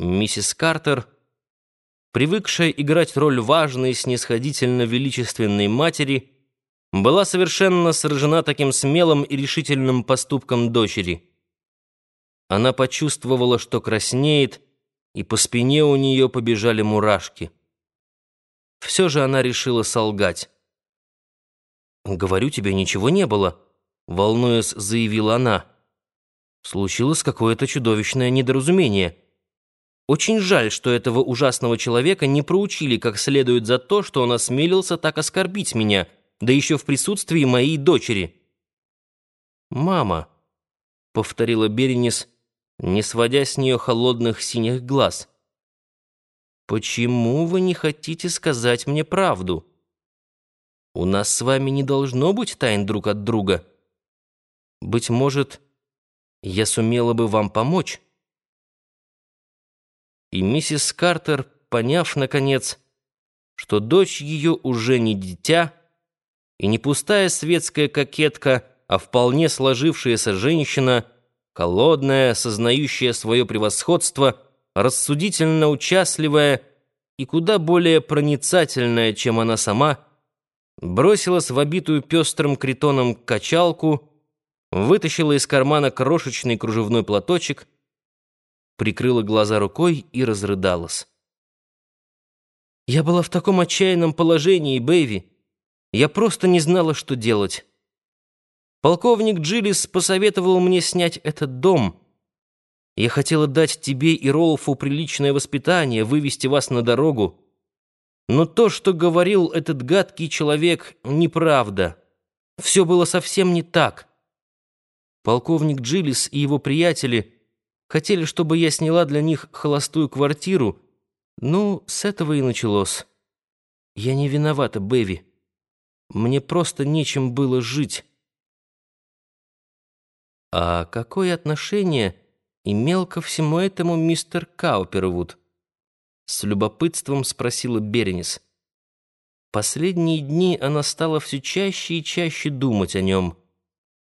Миссис Картер, привыкшая играть роль важной, снисходительно величественной матери, была совершенно сражена таким смелым и решительным поступком дочери. Она почувствовала, что краснеет, и по спине у нее побежали мурашки. Все же она решила солгать. «Говорю тебе, ничего не было», — волнуясь, заявила она. «Случилось какое-то чудовищное недоразумение. Очень жаль, что этого ужасного человека не проучили как следует за то, что он осмелился так оскорбить меня, да еще в присутствии моей дочери». «Мама», — повторила Беренис, не сводя с нее холодных синих глаз, — «почему вы не хотите сказать мне правду?» У нас с вами не должно быть тайн друг от друга. Быть может, я сумела бы вам помочь. И миссис Картер, поняв, наконец, что дочь ее уже не дитя и не пустая светская кокетка, а вполне сложившаяся женщина, холодная, сознающая свое превосходство, рассудительно участливая и куда более проницательная, чем она сама, бросилась в обитую пестрым критоном качалку, вытащила из кармана крошечный кружевной платочек, прикрыла глаза рукой и разрыдалась. «Я была в таком отчаянном положении, Бэйви. Я просто не знала, что делать. Полковник Джилис посоветовал мне снять этот дом. Я хотела дать тебе и Ролфу приличное воспитание, вывести вас на дорогу. Но то, что говорил этот гадкий человек, неправда. Все было совсем не так. Полковник Джилис и его приятели хотели, чтобы я сняла для них холостую квартиру. Ну, с этого и началось. Я не виновата, Бэви. Мне просто нечем было жить. А какое отношение имел ко всему этому мистер Каупервуд? С любопытством спросила Беренис. Последние дни она стала все чаще и чаще думать о нем.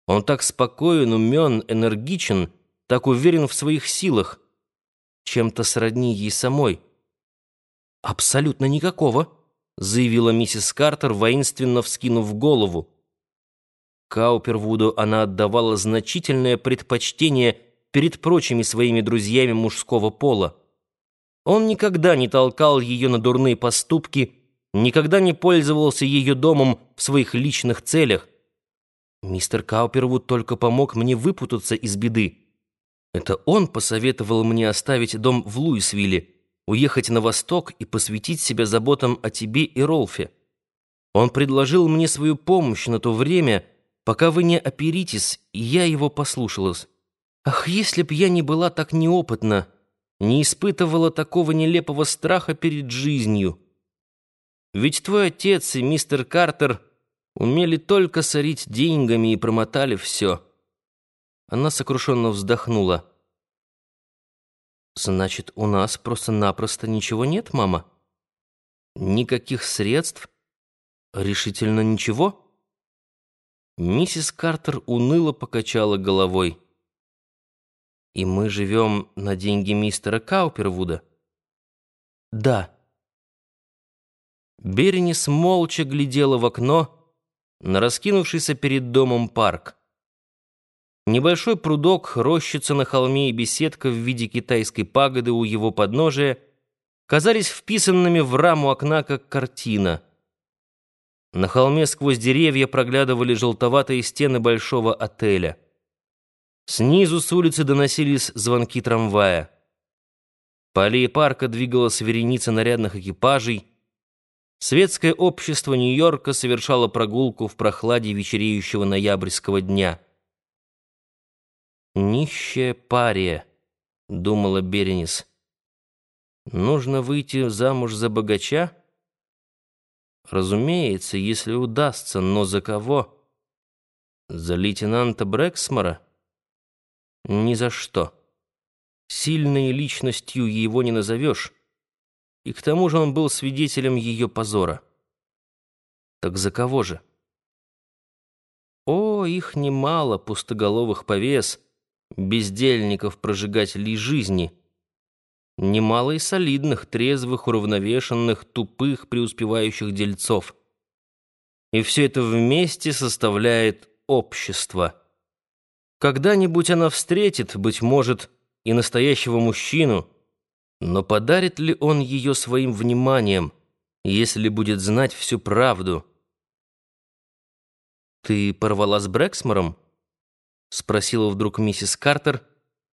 Он так спокоен, умен, энергичен, так уверен в своих силах. Чем-то сродни ей самой. «Абсолютно никакого», — заявила миссис Картер, воинственно вскинув голову. Каупервуду она отдавала значительное предпочтение перед прочими своими друзьями мужского пола. Он никогда не толкал ее на дурные поступки, никогда не пользовался ее домом в своих личных целях. Мистер Каупервуд только помог мне выпутаться из беды. Это он посоветовал мне оставить дом в Луисвилле, уехать на восток и посвятить себя заботам о тебе и Ролфе. Он предложил мне свою помощь на то время, пока вы не оперитесь, и я его послушалась. Ах, если б я не была так неопытна!» не испытывала такого нелепого страха перед жизнью. Ведь твой отец и мистер Картер умели только сорить деньгами и промотали все. Она сокрушенно вздохнула. «Значит, у нас просто-напросто ничего нет, мама? Никаких средств? Решительно ничего?» Миссис Картер уныло покачала головой. И мы живем на деньги мистера Каупервуда? Да. Бернис молча глядела в окно на раскинувшийся перед домом парк. Небольшой прудок, рощица на холме и беседка в виде китайской пагоды у его подножия казались вписанными в раму окна, как картина. На холме сквозь деревья проглядывали желтоватые стены большого отеля. Снизу с улицы доносились звонки трамвая. По аллее парка двигалась вереница нарядных экипажей. Светское общество Нью-Йорка совершало прогулку в прохладе вечереющего ноябрьского дня. «Нищая пария», — думала Беренис. «Нужно выйти замуж за богача?» «Разумеется, если удастся, но за кого?» «За лейтенанта Брэксмора?» Ни за что. Сильной личностью его не назовешь. И к тому же он был свидетелем ее позора. Так за кого же? О, их немало, пустоголовых повес, бездельников, прожигателей жизни. немало и солидных, трезвых, уравновешенных, тупых, преуспевающих дельцов. И все это вместе составляет общество. Когда-нибудь она встретит, быть может, и настоящего мужчину, но подарит ли он ее своим вниманием, если будет знать всю правду? «Ты порвала с Брэксмором?» — спросила вдруг миссис Картер,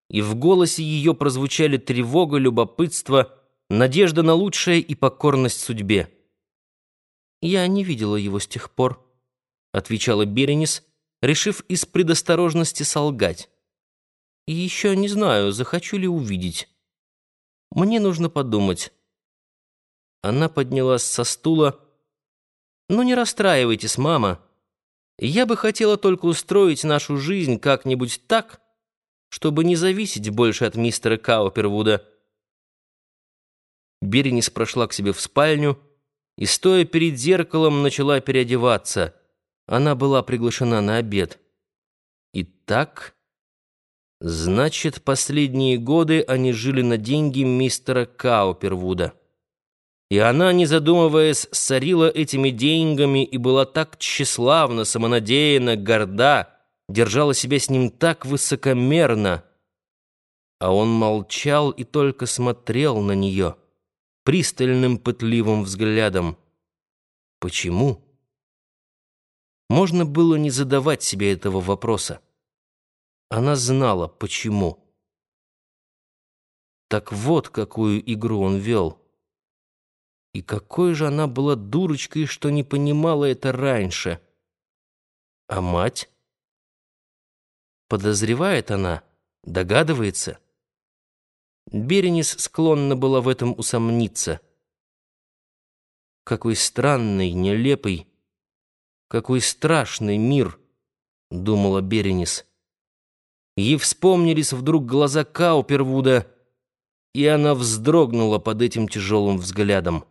и в голосе ее прозвучали тревога, любопытство, надежда на лучшее и покорность судьбе. «Я не видела его с тех пор», — отвечала Беренис, решив из предосторожности солгать. «И еще не знаю, захочу ли увидеть. Мне нужно подумать». Она поднялась со стула. «Ну не расстраивайтесь, мама. Я бы хотела только устроить нашу жизнь как-нибудь так, чтобы не зависеть больше от мистера Каупервуда». Беренис прошла к себе в спальню и, стоя перед зеркалом, начала переодеваться. Она была приглашена на обед. Итак, значит, последние годы они жили на деньги мистера Каупервуда. И она, не задумываясь, сорила этими деньгами и была так тщеславна, самонадеянна, горда, держала себя с ним так высокомерно. А он молчал и только смотрел на нее пристальным пытливым взглядом. Почему? Можно было не задавать себе этого вопроса. Она знала, почему. Так вот, какую игру он вел. И какой же она была дурочкой, что не понимала это раньше. А мать? Подозревает она, догадывается. Беренис склонна была в этом усомниться. Какой странный, нелепый, какой страшный мир, думала Беренис. Ей вспомнились вдруг глаза Каупервуда, и она вздрогнула под этим тяжелым взглядом.